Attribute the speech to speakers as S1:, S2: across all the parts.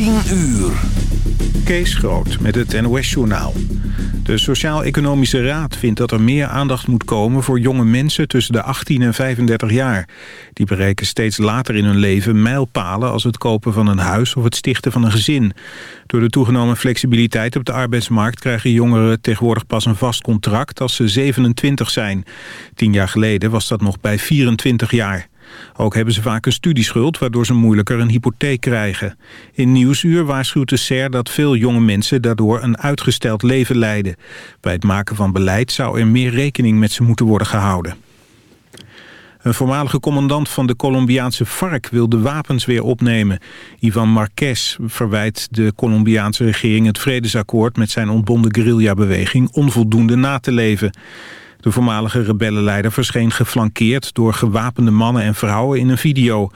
S1: 10 uur.
S2: Kees Groot met het NOS-journaal. De Sociaal-Economische Raad vindt dat er meer aandacht moet komen... voor jonge mensen tussen de 18 en 35 jaar. Die bereiken steeds later in hun leven mijlpalen... als het kopen van een huis of het stichten van een gezin. Door de toegenomen flexibiliteit op de arbeidsmarkt... krijgen jongeren tegenwoordig pas een vast contract als ze 27 zijn. Tien jaar geleden was dat nog bij 24 jaar. Ook hebben ze vaak een studieschuld, waardoor ze moeilijker een hypotheek krijgen. In Nieuwsuur waarschuwt de SER dat veel jonge mensen daardoor een uitgesteld leven leiden. Bij het maken van beleid zou er meer rekening met ze moeten worden gehouden. Een voormalige commandant van de Colombiaanse FARC wil de wapens weer opnemen. Ivan Marquez verwijt de Colombiaanse regering het vredesakkoord met zijn ontbonden guerrillabeweging onvoldoende na te leven. De voormalige rebellenleider verscheen geflankeerd door gewapende mannen en vrouwen in een video.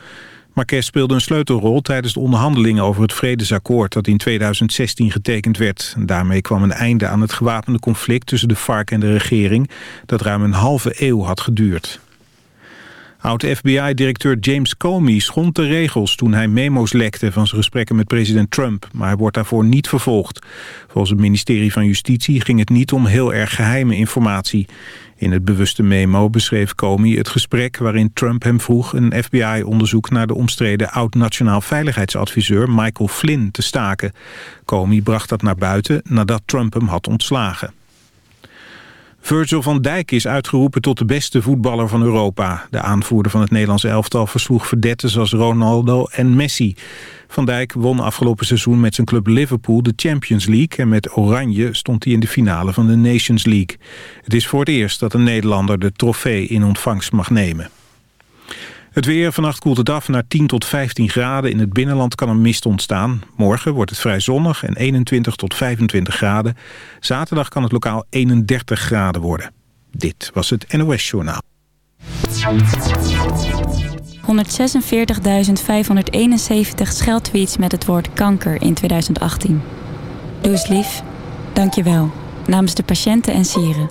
S2: Marquez speelde een sleutelrol tijdens de onderhandelingen over het vredesakkoord dat in 2016 getekend werd. Daarmee kwam een einde aan het gewapende conflict tussen de FARC en de regering dat ruim een halve eeuw had geduurd. Oud-FBI-directeur James Comey schond de regels toen hij memo's lekte van zijn gesprekken met president Trump, maar hij wordt daarvoor niet vervolgd. Volgens het ministerie van Justitie ging het niet om heel erg geheime informatie. In het bewuste memo beschreef Comey het gesprek waarin Trump hem vroeg een FBI-onderzoek naar de omstreden oud-nationaal veiligheidsadviseur Michael Flynn te staken. Comey bracht dat naar buiten nadat Trump hem had ontslagen. Virgil van Dijk is uitgeroepen tot de beste voetballer van Europa. De aanvoerder van het Nederlandse elftal versloeg verdetten zoals Ronaldo en Messi. Van Dijk won afgelopen seizoen met zijn club Liverpool de Champions League... en met Oranje stond hij in de finale van de Nations League. Het is voor het eerst dat een Nederlander de trofee in ontvangst mag nemen. Het weer, vannacht koelt het af naar 10 tot 15 graden. In het binnenland kan een mist ontstaan. Morgen wordt het vrij zonnig en 21 tot 25 graden. Zaterdag kan het lokaal 31 graden worden. Dit was het NOS Journaal.
S3: 146.571 scheldtweets met het woord kanker in 2018. Doe eens lief. Dank je wel. Namens de patiënten en sieren.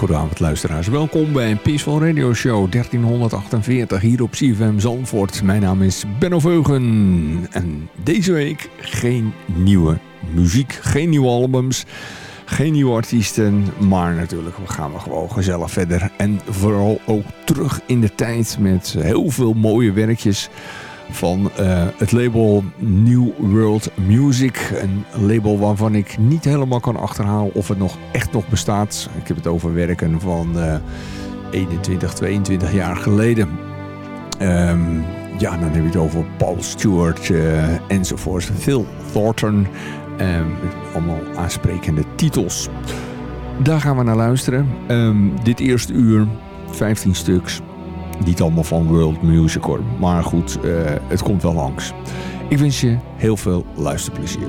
S4: Hele goede avond luisteraars. Welkom bij Peaceful Radio Show 1348 hier op CFM Zandvoort. Mijn naam is Benno Veugen. En deze week geen nieuwe muziek, geen nieuwe albums, geen nieuwe artiesten. Maar natuurlijk gaan we gewoon gezellig verder. En vooral ook terug in de tijd met heel veel mooie werkjes van uh, het label New World Music. Een label waarvan ik niet helemaal kan achterhalen of het nog echt nog bestaat. Ik heb het over werken van uh, 21, 22 jaar geleden. Um, ja, dan heb je het over Paul Stewart uh, enzovoort. Phil Thornton. Um, allemaal aansprekende titels. Daar gaan we naar luisteren. Um, dit eerste uur, 15 stuks. Niet allemaal van World Music hoor. Maar goed, uh, het komt wel langs. Ik wens je heel veel luisterplezier.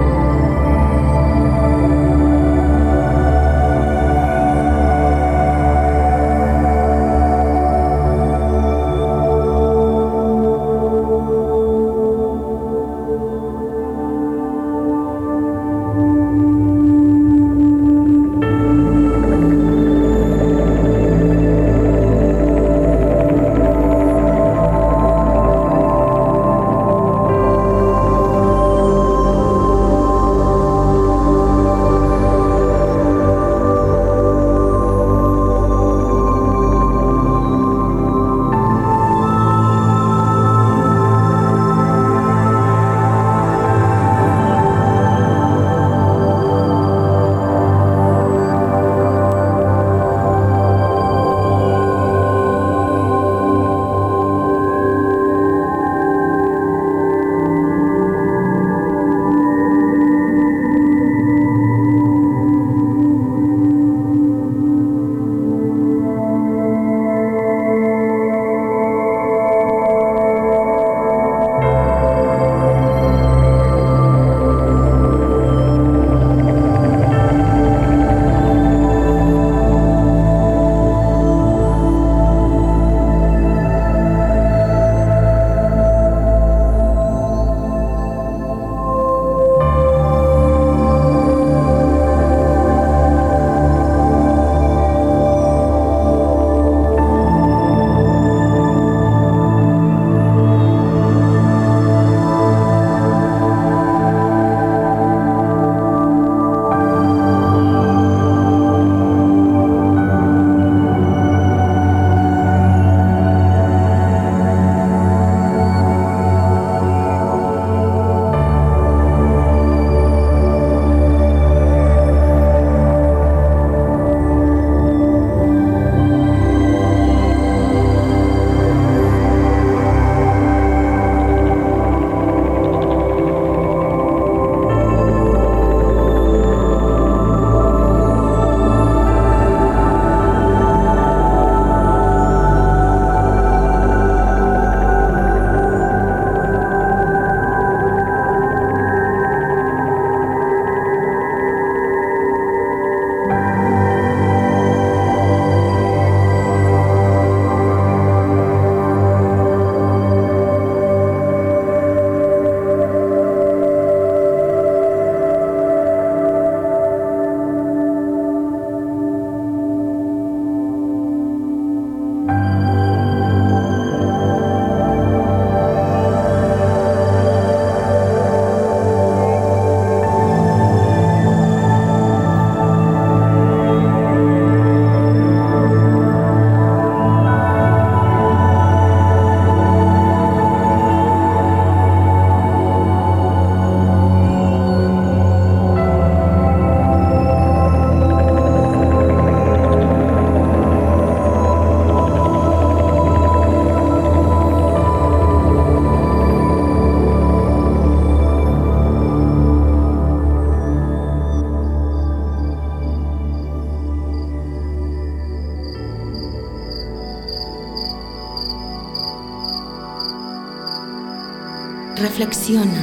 S5: apasiona.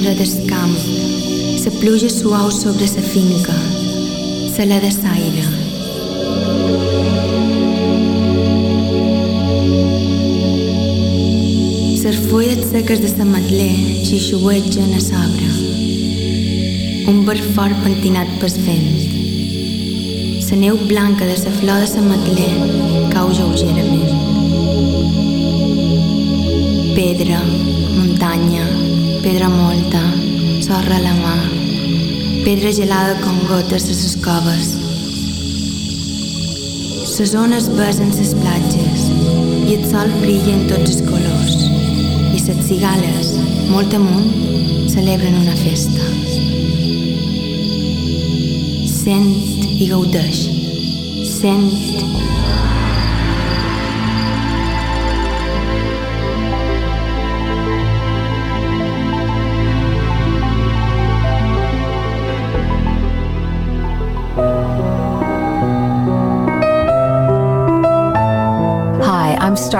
S5: Del camp, la pluja suau sobre la finca, la la de saire. Les fulles seques de la matler xixuegen a sobre. Un verd fort pentinat pel vent. La neu blanca de la flor de la matler cau lleugerament. Pedra, muntanya, pedra molta, sorra a la mà, pedra gelada com gotes de les coves. Les ones besen les platges i el sol brilla en tots els colors i les cigales, molt amunt, celebren una festa. Sent i gaudeix. Sent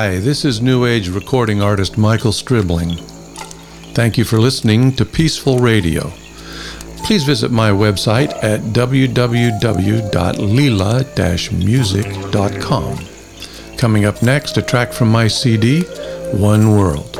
S6: Hi, this is New Age recording artist Michael Stribling. Thank you for listening to Peaceful Radio. Please visit my website at www.lila-music.com. Coming up next, a track from my CD, One World.